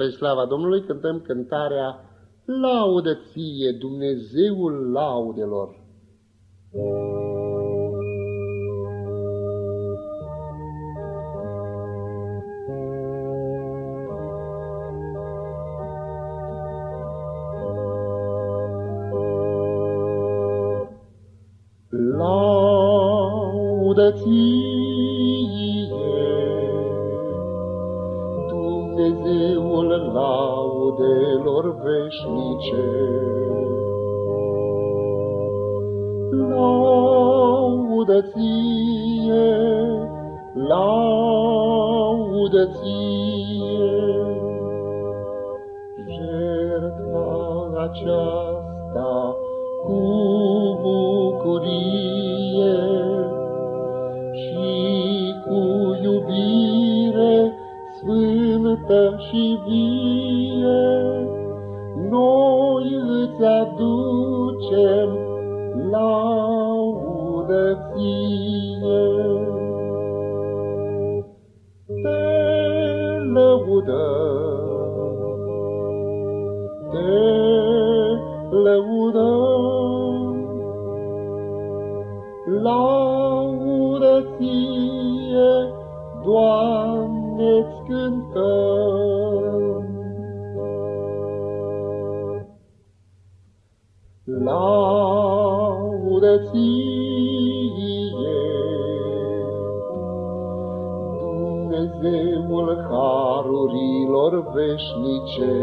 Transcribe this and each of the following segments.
Spre slava Domnului cântăm cântarea Laudă ție, Dumnezeul laudelor. Laudă ție, Dumnezeul laudelor veșnice. Laudă ție, laudă ție, sfântă și vie, noi îți aducem laudă ție. Te lăudăm, te lăudăm, laudă ție, Doamne-ți cântăm. Laudă ție, Dumnezeul harurilor veșnice.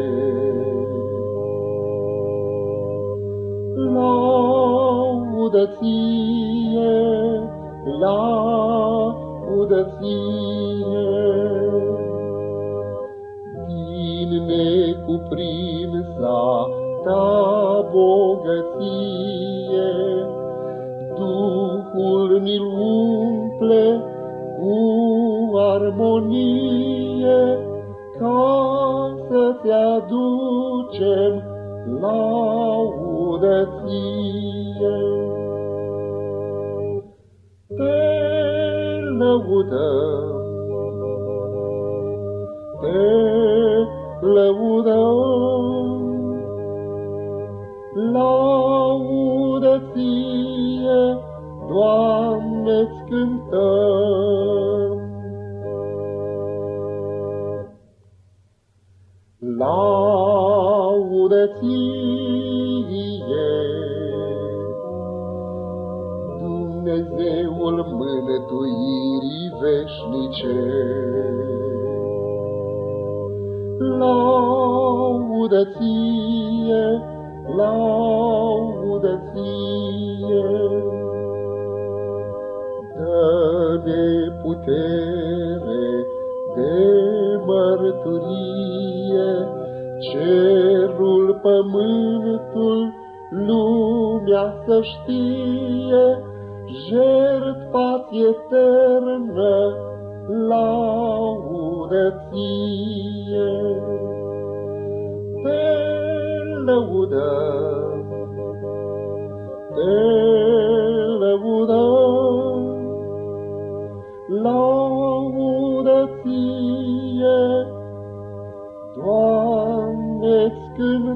Laudă ție, laudă ție, din necuprinsa ta bogăție, să-ți aducem laudă ție. Te lăudăm, te lăudăm, laudă ție, Doamne-ți cântăm. Laudă ție, Dumnezeul mânătuirii veșnice. Laudă ție, laudă ție, Dă-ne putere de mărturie, cerul, pământul, lumea să știe, jertfa eternă, laudă ție. Te lăudăm, te ție, Doamne-ți cântăm.